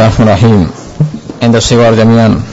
Bismillahirrahmanirrahim. Anda siwar jami'an. عند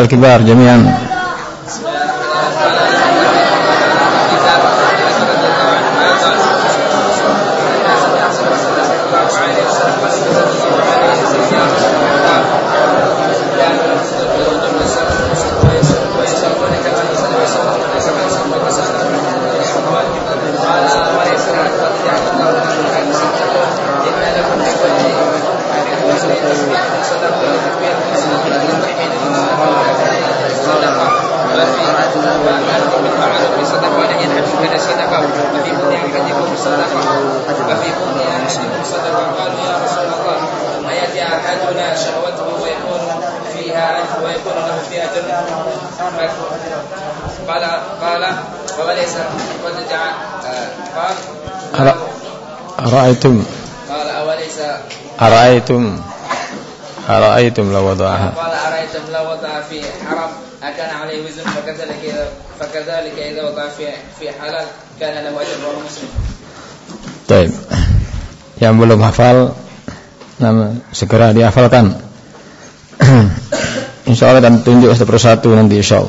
الكبار جميعا. أرأيتم قال أوليس أرأيتم أرأيتم لو وضعها قال أرأيتم لو وضع في حرم أكان عليه وزن فكذلك إذا فكذلك إذا وضع في في حلال كان له أجر رواه مسلم طيب yang belum hafal nama segera dihafalkan Insya Allah dan tunjuk satu persatu nanti Insya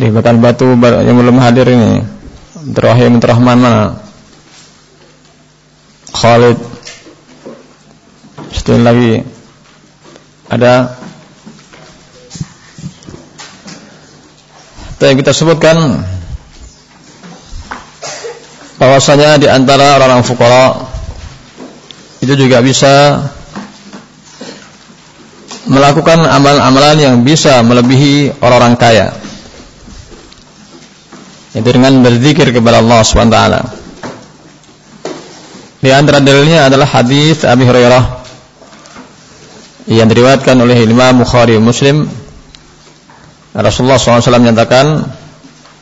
Allah Lipatan batu yang belum hadir ini. Terakhir Rahman mana? Khalid. Satu lagi. Ada. Kita sebutkan. Bahwasanya di antara orang-orang fukara itu juga bisa melakukan amalan-amalan yang bisa melebihi orang-orang kaya itu dengan berzikir kepada Allah SWT di antara dalilnya adalah hadis Abi Hurairah yang diriwayatkan oleh Imam Bukhari Muslim. Rasulullah SAW menyatakan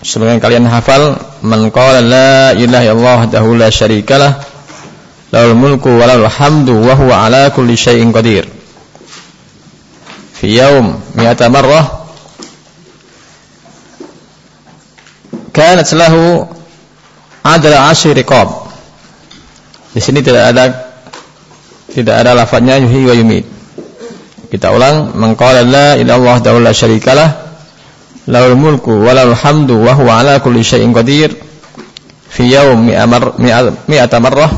sebagian kalian hafal man qala la ilaha illallah wahdahu la syarikalah lahul mulku wa hamdu wa ala kulli syai'in qadir. Fi yaum mi'ata marrah kanat lahu adala asyri riqab. Di sini tidak ada tidak ada lafadznya yuhyi wa yumit. Kita ulang, man qala la ilaha illallah la syarikalah lahul mulku wa hamdu wa huwa ala kulli syai'in qadir fi yawm mi'ata marrah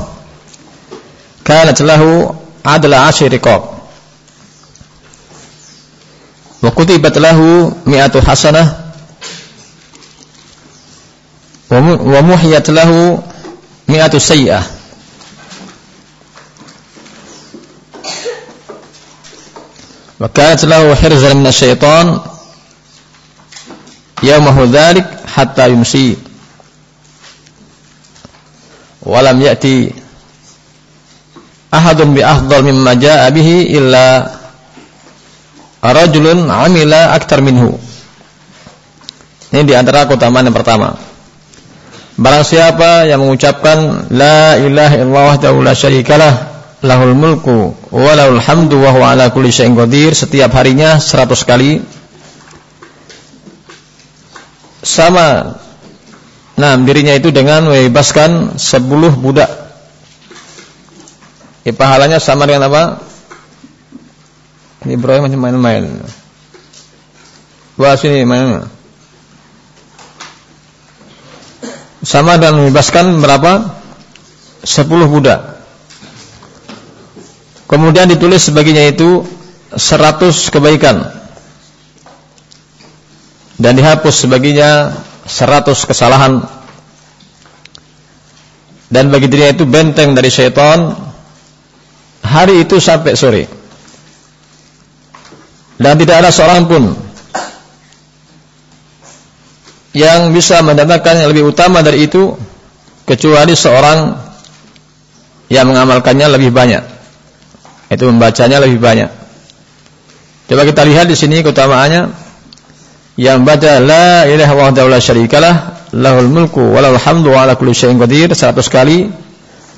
kanat lahu adla asyri riqab wa kutibat lahu mi'atu hasanah wa muhiyat lahu mi'atu sayyi'ah. Wa kanat lahu hirzan min asyaitan yawmahu dhalik hatta yumsi. Walam ya'ti ahadun bi afdal mimma jaa bihi illa rajulun amila aktar minhu. Ini di antara keutamaan yang pertama Barang siapa yang mengucapkan la ilaha illallah wahdahu la syarikalah lahul mulku wa lahul hamdu wa huwa ala kulli syai'in qadir setiap harinya 100 kali. Sama nah dirinya itu dengan membebaskan 10 budak. Ya, pahalanya sama dengan apa? Ini Ibrahim main-main. Wah sini main, -main. Sama dan membebaskan berapa? 10 budak. Kemudian ditulis sebagiannya itu 100 kebaikan. Dan dihapus sebagiannya seratus kesalahan dan bagi dirinya itu benteng dari syaitan hari itu sampai sore dan tidak ada seorang pun yang bisa mendatangkan yang lebih utama dari itu kecuali seorang yang mengamalkannya lebih banyak. Itu membacanya lebih banyak. Coba kita lihat di sini keutamaannya. Yang baca la ilaha wahdahu la syarikalah lahul mulku walal hamdu wa ala kulli syai'in qadir 100 kali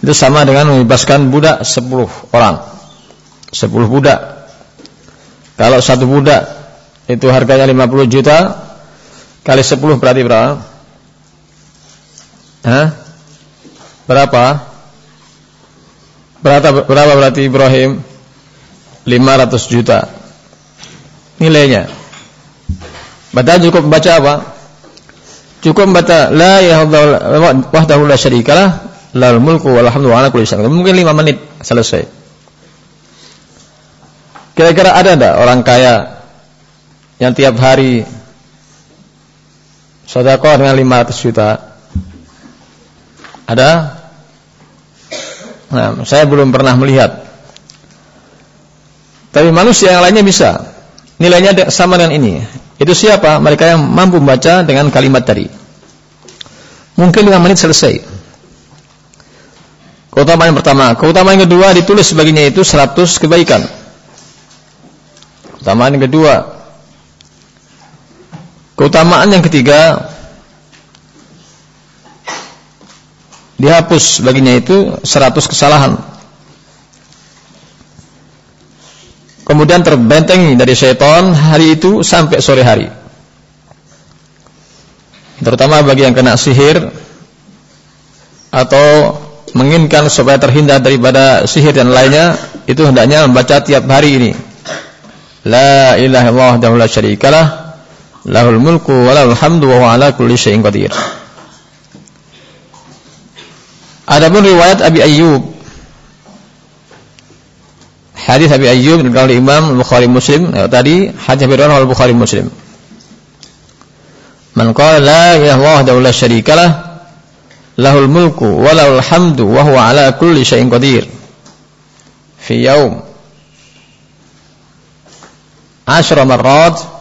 itu sama dengan membebaskan budak 10 orang. 10 budak. Kalau satu budak itu harganya 50 juta kali 10 berarti berapa? Hah? Berapa? Berapa berapa berarti Ibrahim? 500 juta. Nilainya. Baca cukup baca apa? Cukup membaca la ilaha wahdahu la syarikalah lal mulku wal hamdu ala kulli syai'in. Mungkin 5 menit selesai. Kira-kira ada enggak orang kaya yang tiap hari sedekah dengan 500 juta? Ada? Nah, saya belum pernah melihat. Tapi manusia yang lainnya bisa. Nilainya sama dengan ini. Itu siapa? Mereka yang mampu membaca dengan kalimat tadi. Mungkin lima menit selesai. Keutamaan yang pertama. Keutamaan yang kedua ditulis sebagiannya itu 100 kebaikan. Keutamaan yang kedua. Keutamaan yang ketiga dihapus baginya itu 100 kesalahan. kemudian terbentengi dari syaitan hari itu sampai sore hari. Terutama bagi yang kena sihir atau menginginkan supaya terhindar daripada sihir dan lainnya, itu hendaknya membaca tiap hari ini. La ilaha illallah la syarikalah lahul mulku wa hamdu wa huwa ala kulli syai'in qadir. Adapun riwayat Abi Ayyub hadis Abi Ayyub oleh Imam Bukhari Muslim ya, tadi hadis Abi Hurairah Bukhari Muslim. Man qala la ilaha illallah la syarikalah lahul mulku wa lahul hamdu wa huwa ala kulli syai'in qadir. Fi yaum. Ashra marrat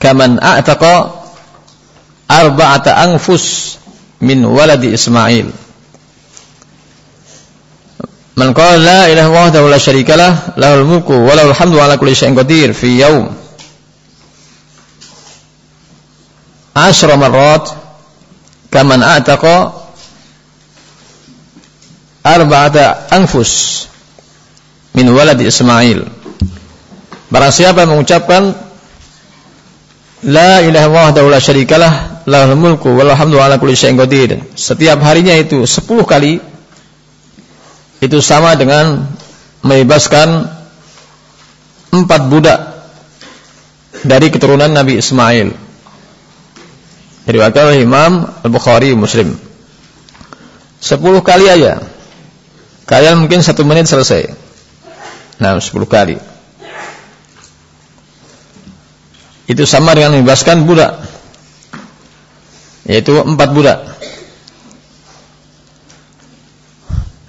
kaman a'taqa arba'ata anfus min waladi Ismail. Man qala la ilaha wahdahu la syarikalah lahul mulku wa lahul hamdu ala kulli syai'in qadir fi yaum. Ashra marrat kaman a'taqa arba'ata anfus min waladi Ismail. Barang siapa yang mengucapkan La ilaha wahdahu la syarikalah lahul mulku wa lahul hamdu ala kulli syai'in qadir setiap harinya itu 10 kali itu sama dengan membebaskan empat budak dari keturunan Nabi Ismail. Diriwayatkan oleh Imam Al-Bukhari Muslim. Sepuluh kali aja. Kalian mungkin satu menit selesai. Nah, sepuluh kali. Itu sama dengan membebaskan budak. Yaitu empat budak.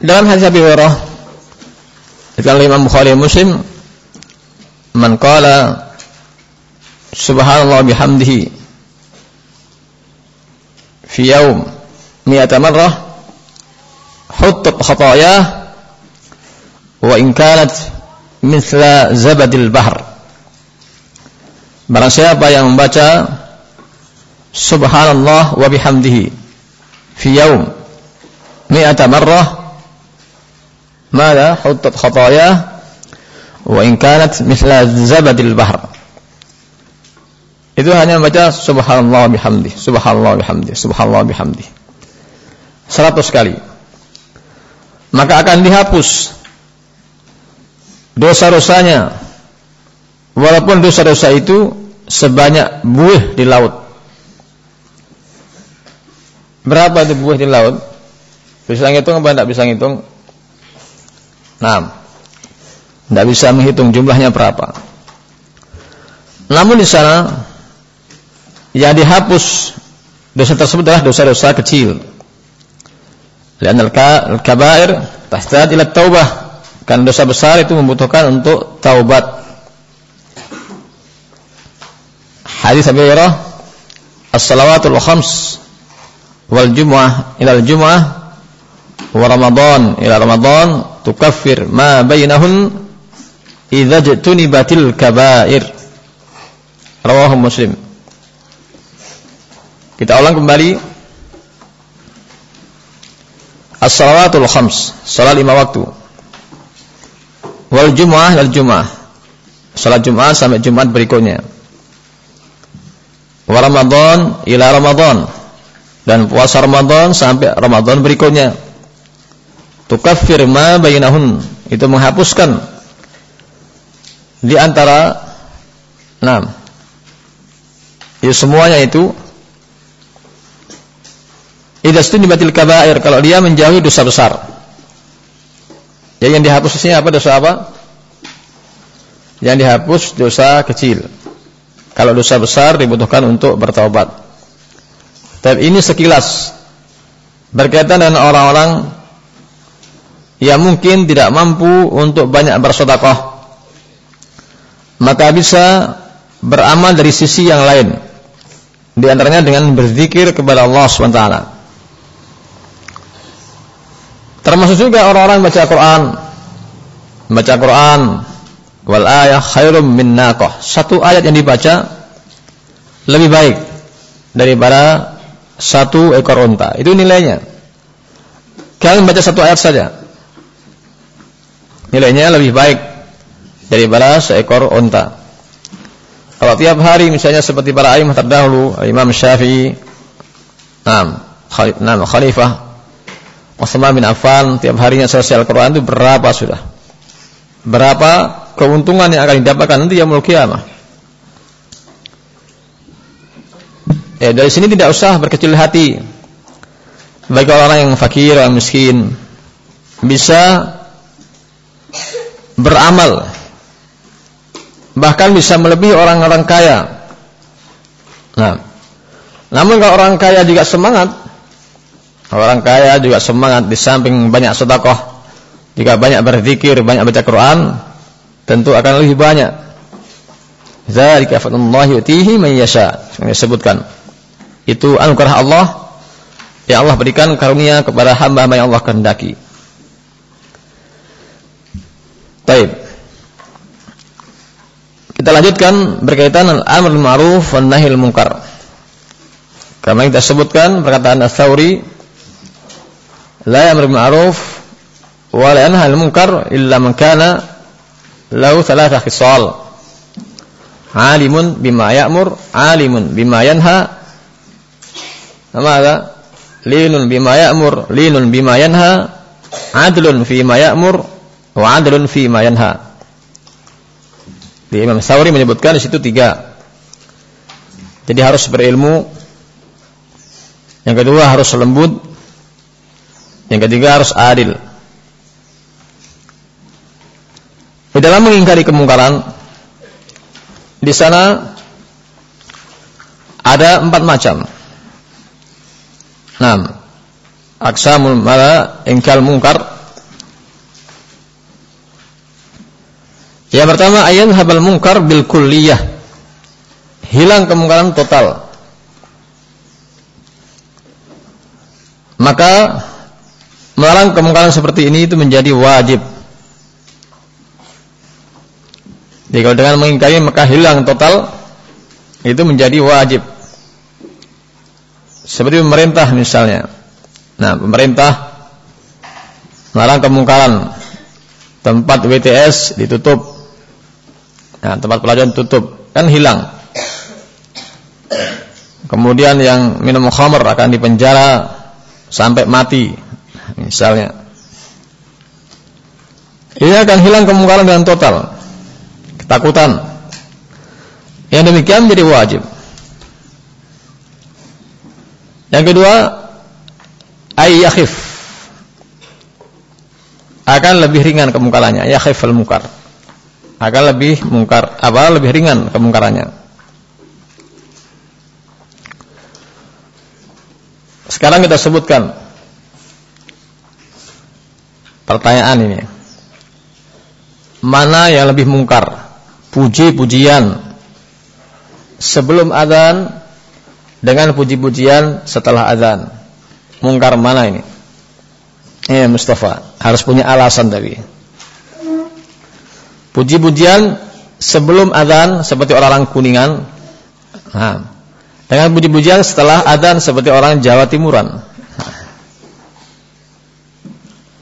Dalam hadis Abi Hurairah dikatakan Imam Bukhari Muslim man qala subhanallah bihamdihi fi yaum mi'ata marrah huttat khatayah wa in kanat mithla zabadil bahr Barang siapa yang membaca subhanallah wa bihamdihi fi yaum mi'ata marrah mala hutat khataya wa in kanat mithla zabadil bahr. Itu hanya membaca subhanallah bihamdi subhanallah bihamdi subhanallah bihamdi 100 kali. Maka akan dihapus dosa-dosanya. Walaupun dosa-dosa itu sebanyak buih di laut berapa itu buih di laut bisa ngitung apa tidak bisa ngitung Nah, tidak bisa menghitung jumlahnya berapa. Namun di sana yang dihapus dosa tersebut adalah dosa-dosa kecil. Lian al-kabair tahtaj ila taubah. Karena dosa besar itu membutuhkan untuk taubat. Hadis Abi Hurairah As-salawatul khams wal jumu'ah ila al-jumu'ah wa Ramadan ila Ramadan tukaffir ma bainahun idza jtunibatil kabair. Rawahu Muslim. Kita ulang kembali As-salawatul khams, salat lima waktu. Wal jumu'ah wal jumu'ah. Salat Jumat sampai Jumat berikutnya wa Ramadan ila Ramadan. Dan puasa Ramadan sampai Ramadan berikutnya. Tukaffir ma bainahun. Itu menghapuskan. Di antara enam itu semuanya itu. Idza stunibatil kabair. Kalau dia menjauhi dosa besar. Ya yang dihapusnya apa? Dosa apa? Yang dihapus dosa kecil. Kalau dosa besar dibutuhkan untuk bertaubat. Tapi ini sekilas berkaitan dengan orang-orang yang mungkin tidak mampu untuk banyak bersedekah. Maka bisa beramal dari sisi yang lain. Di antaranya dengan berzikir kepada Allah SWT. Termasuk juga orang-orang baca Quran. Baca Quran wal ayah khairum min naqah. Satu ayat yang dibaca lebih baik daripada satu ekor unta. Itu nilainya. Kalian baca satu ayat saja. Nilainya lebih baik daripada seekor unta. Kalau tiap hari misalnya seperti para imam terdahulu, Imam Syafi'i, Nam, Khalifah Utsman bin Affan tiap harinya selesai Al-Qur'an itu berapa sudah? Berapa keuntungan yang akan didapatkan nanti yaumul kiamah. Ya, dari sini tidak usah berkecil hati. Bagi orang yang fakir, orang miskin bisa beramal bahkan bisa melebihi orang-orang kaya. Nah, namun kalau orang kaya juga semangat, orang kaya juga semangat di samping banyak sedekah, jika banyak berzikir, banyak baca Quran, tentu akan lebih banyak. Zalika fadlullah yu'tihi man yasha. Yang disebutkan. Itu anugerah Allah yang Allah berikan karunia kepada hamba-hamba yang Allah kehendaki. Baik. Kita lanjutkan berkaitan dengan amr ma'ruf wan nahil munkar. Karena kita sebutkan perkataan Ats-Tsauri la ya'muru bil ma'ruf wa la yanha munkar illa man kana lahu thalatha khisal. Alimun bima ya'mur, alimun bima yanha. Maka linun bima ya'mur, linun bima yanha, adlun fi ma ya'mur wa adlun fi ma yanha. Di Imam Sauri menyebutkan di situ tiga. Jadi harus berilmu. Yang kedua harus lembut. Yang ketiga harus adil. Dalam mengingkari kemungkaran di sana ada empat macam. Enam. Aksamul mala ingkal mungkar. Yang pertama ayat habal mungkar bil kulliyah. Hilang kemungkaran total. Maka melarang kemungkaran seperti ini itu menjadi wajib Jadi kalau dengan mengingkari maka hilang total itu menjadi wajib. Seperti pemerintah misalnya. Nah, pemerintah melarang kemungkaran. Tempat WTS ditutup. Nah, tempat pelajaran tutup, kan hilang. Kemudian yang minum khamr akan dipenjara sampai mati, misalnya. Ini akan hilang kemungkaran dengan total ketakutan. Yang demikian menjadi wajib. Yang kedua, ayyakhif akan lebih ringan kemungkarannya. Yakhif al mungkar akan lebih mungkar apa lebih ringan kemungkarannya. Sekarang kita sebutkan pertanyaan ini. Mana yang lebih mungkar? Puji-pujian sebelum adzan dengan puji-pujian setelah adzan. Mungkar mana ini? Eh Mustafa, harus punya alasan tapi. Puji-pujian sebelum adzan seperti orang-orang Kuningan. Nah, dengan puji-pujian setelah adzan seperti orang Jawa Timuran.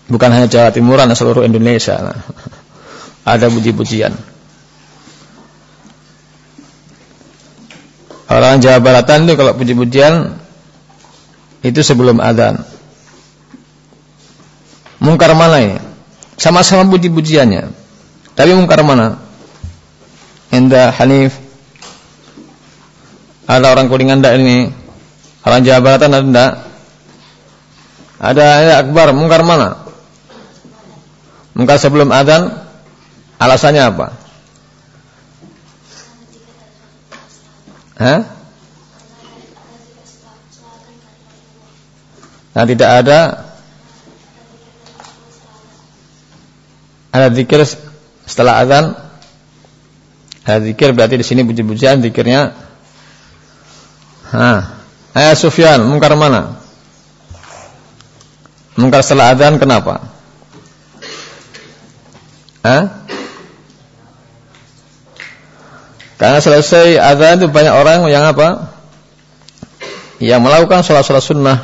Bukan hanya Jawa Timuran, seluruh Indonesia. Nah, ada puji-pujian. Orang Jawa Baratan itu kalau puji-pujian itu sebelum adzan. Mungkar mana ini? Sama-sama puji-pujiannya. Tapi mungkar mana? Indah Hanif. Ada orang Kuningan enggak ini? Orang Jawa Baratan ada enggak? Ada ya Akbar, mungkar mana? Mungkar sebelum adzan alasannya apa? Hah? Nah, tidak ada. Ada zikir setelah azan. Ada zikir berarti di sini puji-pujian zikirnya. Ha ayah Sufyan mungkar mana? Mungkar setelah azan kenapa? Ha karena selesai azan itu banyak orang yang apa yang melakukan sholat-sholat sunnah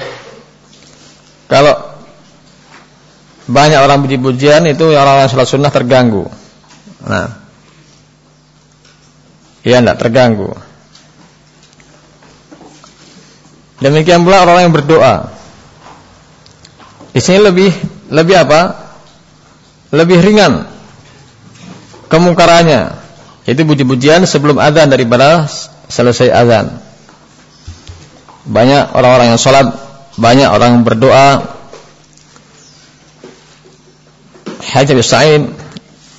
kalau banyak orang puji-pujian itu orang-orang sholat sunnah terganggu Nah. Ia tidak terganggu. Demikian pula orang yang berdoa. Di sini lebih lebih apa? Lebih ringan kemungkarannya. Itu puji-pujian sebelum azan daripada selesai azan. Banyak orang-orang yang sholat, banyak orang yang berdoa. Hajjah Sa'id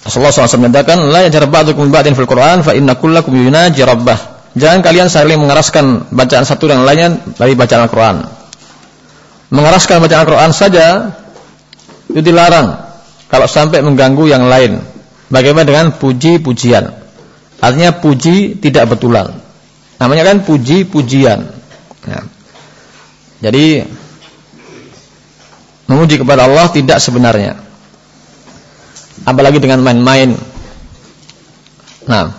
Rasulullah SAW menyatakan, La yajar ba'dukum ba'din fil Qur'an fa inna kullakum yunaji rabbah. Jangan kalian saling mengeraskan bacaan satu dan lainnya dari bacaan Al-Quran. Mengeraskan bacaan Al-Quran saja itu dilarang kalau sampai mengganggu yang lain. Bagaimana dengan puji-pujian? Artinya puji tidak betulan. Namanya kan puji-pujian. Ya. Jadi memuji kepada Allah tidak sebenarnya apalagi dengan main-main. Nah,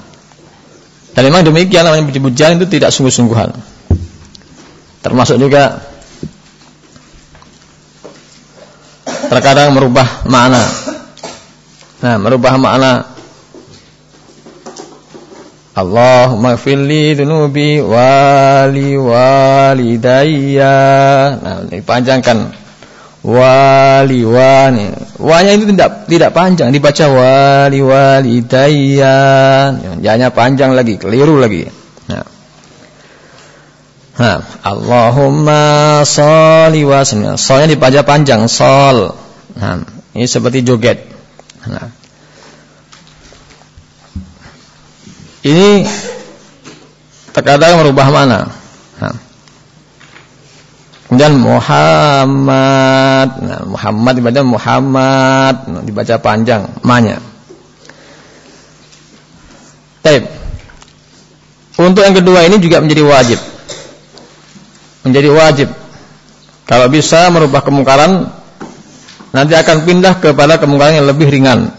dan memang demikian namanya puji-pujian itu tidak sungguh-sungguhan. Termasuk juga terkadang merubah makna. Nah, merubah makna Allahumma fili dunubi wali walidayya. Nah, dipanjangkan wali wani. Wanya itu tidak tidak panjang. Dibaca wali wali dayan hanya panjang lagi keliru lagi. Nah. nah Allahumma sholli wa solnya dibaca panjang sol nah ini seperti joget. Nah ini terkadang merubah mana nah Kemudian Muhammad. Nah, Muhammad dibaca Muhammad, nah, dibaca panjang manya. Baik. Untuk yang kedua ini juga menjadi wajib. Menjadi wajib. Kalau bisa merubah kemungkaran nanti akan pindah kepada kemungkaran yang lebih ringan.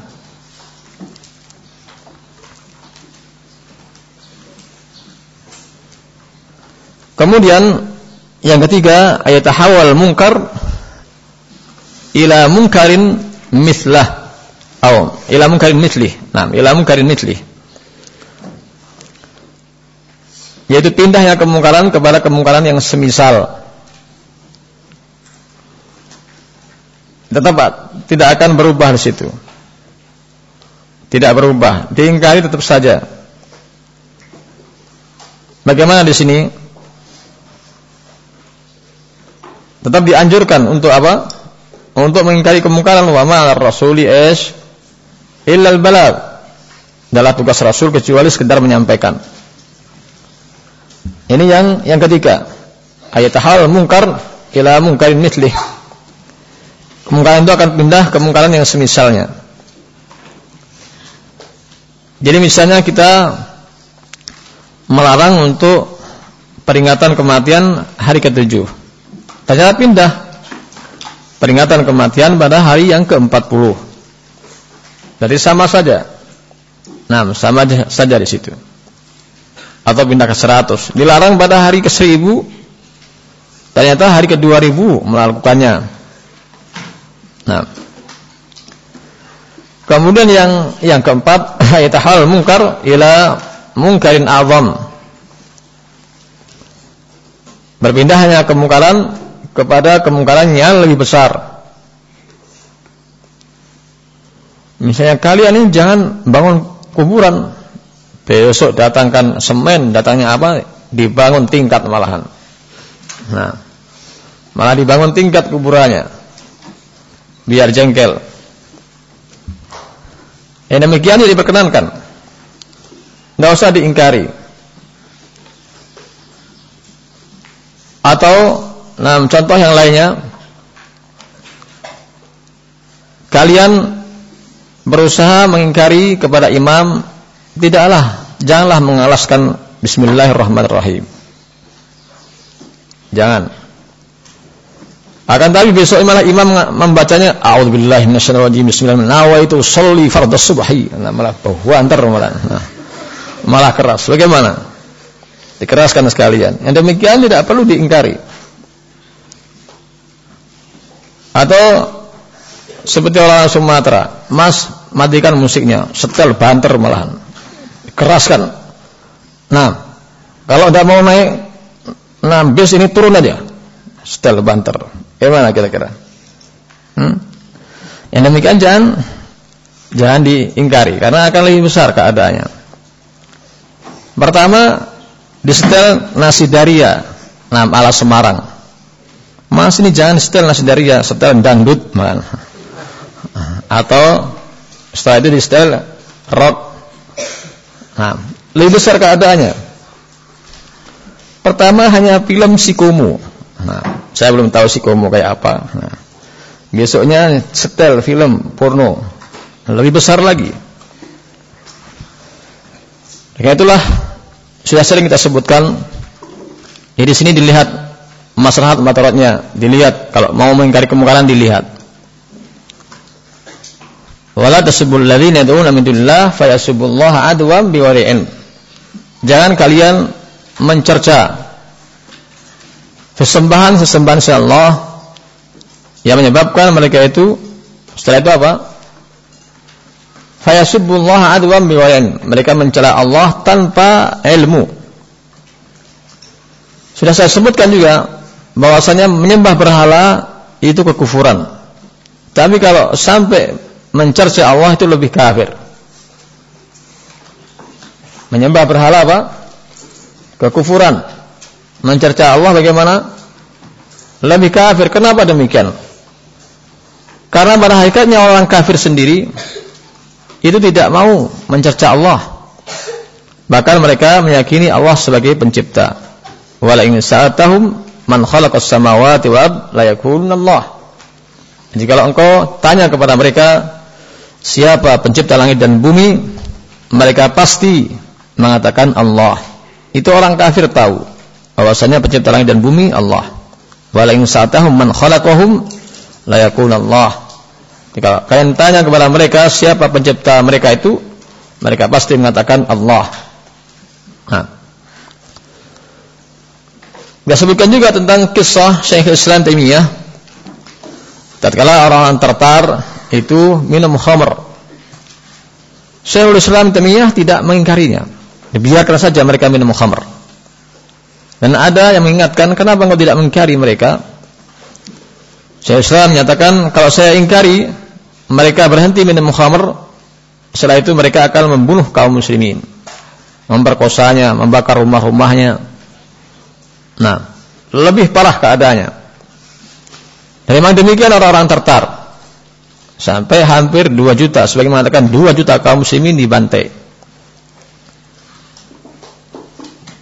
Kemudian yang ketiga, ayat tahawal mungkar ila mungkarin mislah atau ila mungkarin mislih. Nah, ila mungkarin mislih. Yaitu pindahnya kemungkaran kepada kemungkaran yang semisal. Tetap tidak akan berubah di situ. Tidak berubah, diingkari tetap saja. Bagaimana di sini? Tetap dianjurkan untuk apa? Untuk mengingkari kemungkaran wa ma'al rasuli ish illal balad. Adalah tugas Rasul kecuali sekedar menyampaikan. Ini yang yang ketiga. Ayat hal mungkar ila munkarin mithlih. Kemungkaran itu akan pindah ke kemungkaran yang semisalnya. Jadi misalnya kita melarang untuk peringatan kematian hari ketujuh. Ternyata pindah peringatan kematian pada hari yang ke-40. Jadi sama saja. Nah, sama saja di situ. Atau pindah ke 100. Dilarang pada hari ke-1000. Ternyata hari ke-2000 melakukannya. Nah. Kemudian yang yang keempat, hal mungkar ila mungkarin azam. Berpindah hanya kemungkaran kepada kemungkaran yang lebih besar. Misalnya kalian ini jangan bangun kuburan. Besok datangkan semen, datangnya apa? Dibangun tingkat malahan. Nah, malah dibangun tingkat kuburannya. Biar jengkel. Yang demikian jadi diperkenankan. Tidak usah diingkari. Atau nah, contoh yang lainnya. Kalian berusaha mengingkari kepada imam tidaklah janganlah mengalaskan bismillahirrahmanirrahim. Jangan. Akan tapi besok malah imam membacanya a'udzubillahi minasyaitonir bismillahirrahmanirrahim. Itu sholli fardhu subhi. Nah, malah antar malah. Nah, malah keras. Bagaimana? Dikeraskan sekalian. Yang demikian tidak perlu diingkari atau seperti orang Sumatera mas matikan musiknya, setel banter malahan. Keraskan. Nah, kalau tidak mau naik nah bis ini turun aja. Setel banter. Gimana kira-kira? Hmm? Yang demikian jangan jangan diingkari karena akan lebih besar keadaannya. Pertama, di setel nasi daria, nah ala Semarang. Mas ini jangan setel nasi daria, setel dangdut malah. Atau setelah itu di setel rock. Nah, lebih besar keadaannya. Pertama hanya film Sikomo. Nah, saya belum tahu Sikomo kayak apa. Nah, besoknya setel film porno. Lebih besar lagi. Karena itulah sudah sering kita sebutkan. Ya sini dilihat maslahat mataratnya, dilihat. Kalau mau mengingkari kemungkaran dilihat. Wala tasubul ladzina yad'una min dunillah fayasubullaha adwam biwari'in. Jangan kalian mencerca sesembahan-sesembahan Allah yang menyebabkan mereka itu setelah itu apa? Fayasubullaha adwam biwari'in. Mereka mencela Allah tanpa ilmu. Sudah saya sebutkan juga bahwasanya menyembah berhala itu kekufuran tapi kalau sampai mencerca Allah itu lebih kafir. Menyembah berhala apa? Kekufuran. Mencerca Allah bagaimana? Lebih kafir. Kenapa demikian? Karena pada hakikatnya orang kafir sendiri itu tidak mau mencerca Allah. Bahkan mereka meyakini Allah sebagai pencipta. Wala in sa'atahum man khalaqas samawati wal la Allah. Jika engkau tanya kepada mereka siapa pencipta langit dan bumi, mereka pasti mengatakan Allah. Itu orang kafir tahu bahwasanya pencipta langit dan bumi Allah. Wala in sa'atahum man khalaqahum la Allah. Jika kalian tanya kepada mereka siapa pencipta mereka itu, mereka pasti mengatakan Allah. Nah. Dia sebutkan juga tentang kisah Syekh Islam Taimiyah. Tatkala orang-orang tertar itu minum khamr. Syekhul Islam Taimiyah tidak mengingkarinya. Biarkan saja mereka minum khamr. Dan ada yang mengingatkan kenapa engkau tidak mengingkari mereka? Syekhul Islam menyatakan kalau saya ingkari mereka berhenti minum khamr, setelah itu mereka akan membunuh kaum muslimin. Memperkosanya, membakar rumah-rumahnya. Nah, lebih parah keadaannya. Memang demikian orang-orang tertar sampai hampir 2 juta sebagai mengatakan 2 juta kaum muslimin dibantai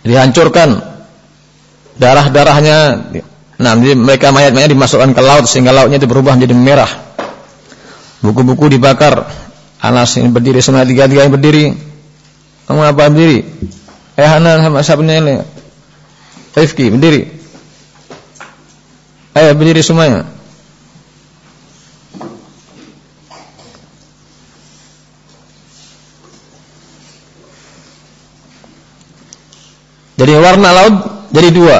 dihancurkan darah-darahnya Nah, mereka mayat-mayat dimasukkan ke laut sehingga lautnya itu berubah menjadi merah. Buku-buku dibakar. Anas ini berdiri semua tiga-tiga yang berdiri. Kamu apa berdiri? Eh Hanan sama siapa ini? Rifki berdiri. Ayo berdiri semuanya. Jadi warna laut jadi dua.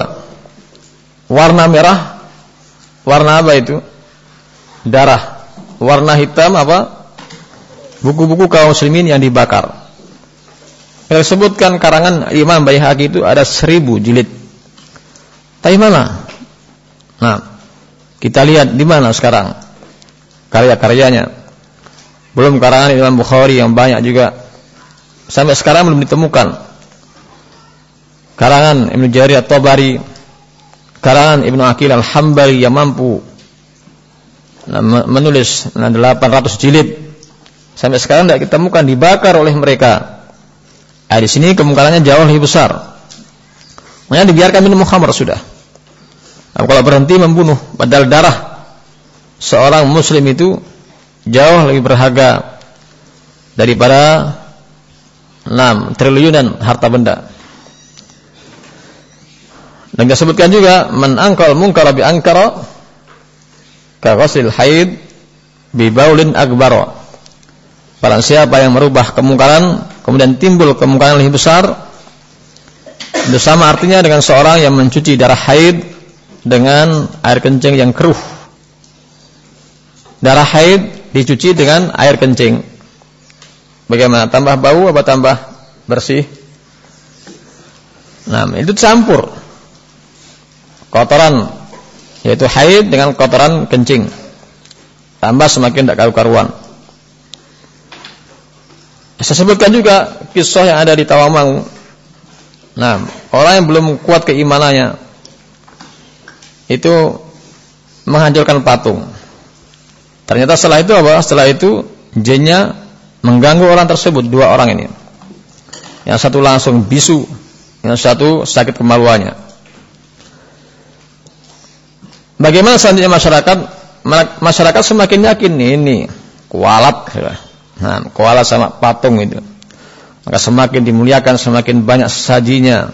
Warna merah, warna apa itu? Darah. Warna hitam apa? Buku-buku kaum muslimin yang dibakar. Kita sebutkan karangan Imam Baihaqi itu ada seribu jilid. Tapi mana? Nah, kita lihat di mana sekarang karya-karyanya. Belum karangan Imam Bukhari yang banyak juga. Sampai sekarang belum ditemukan karangan Ibnu Jarir At-Tabari, karangan Ibnu Aqil Al-Hambali yang mampu menulis 800 jilid sampai sekarang tidak ditemukan dibakar oleh mereka. Nah, di sini kemungkinannya jauh lebih besar. Makanya dibiarkan minum khamr sudah. Kalau berhenti membunuh, padahal darah seorang muslim itu jauh lebih berharga daripada 6 triliunan harta benda. Dan disebutkan juga man angkal mungkar bi angkara ka haid bi baulin akbar. Barang siapa yang merubah kemungkaran kemudian timbul kemungkaran lebih besar itu sama artinya dengan seorang yang mencuci darah haid dengan air kencing yang keruh. Darah haid dicuci dengan air kencing. Bagaimana? Tambah bau apa tambah bersih? Nah, itu campur kotoran yaitu haid dengan kotoran kencing tambah semakin tidak karu-karuan saya sebutkan juga kisah yang ada di Tawamang nah orang yang belum kuat keimanannya itu menghancurkan patung ternyata setelah itu apa? setelah itu jinnya mengganggu orang tersebut dua orang ini yang satu langsung bisu yang satu sakit kemaluannya Bagaimana selanjutnya masyarakat? Masyarakat semakin yakin nih ini kualat, nah, kualat sama patung itu. Maka semakin dimuliakan, semakin banyak sajinya.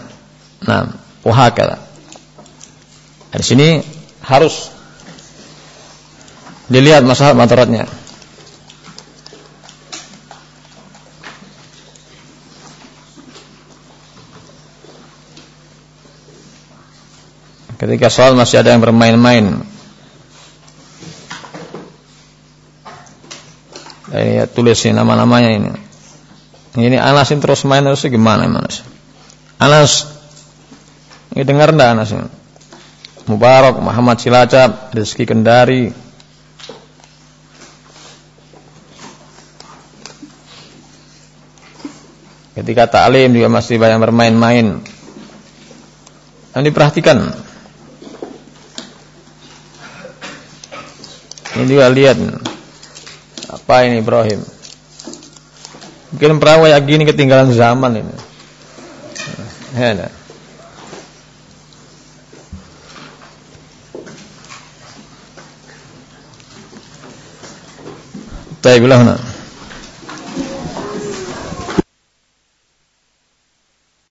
Nah, wahakala. Di sini harus dilihat masalah madaratnya. Ketika sholat masih ada yang bermain-main. Ini ya, tulis nama-namanya ini. Ini Anas ini terus main terus gimana Anas? Anas ini dengar enggak Anas ini? Mubarak, Muhammad Cilacap, Rizki Kendari, Ketika taklim juga masih banyak bermain-main. Dan diperhatikan Ini juga lihat apa ini Ibrahim. Mungkin perahu yang gini ketinggalan zaman ini. Ya, nah. Baiklah, nah.